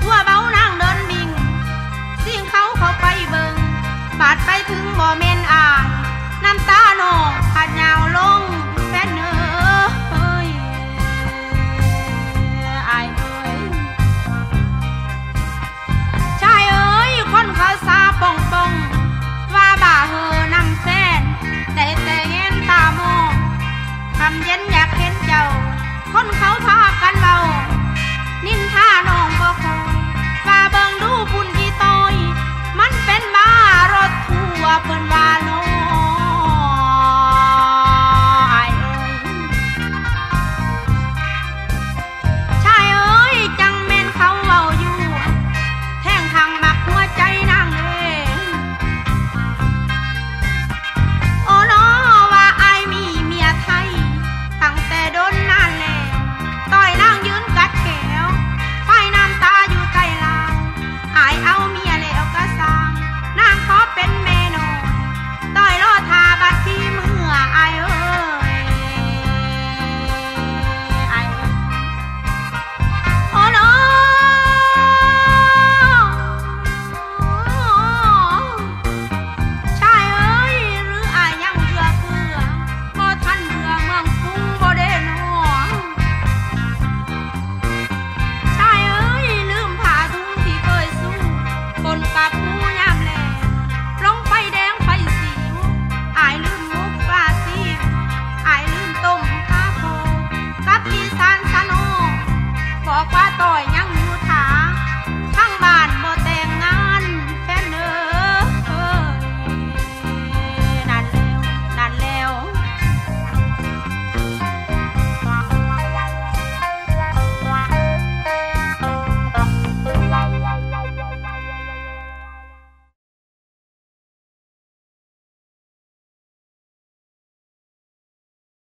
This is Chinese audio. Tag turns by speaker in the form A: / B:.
A: 我万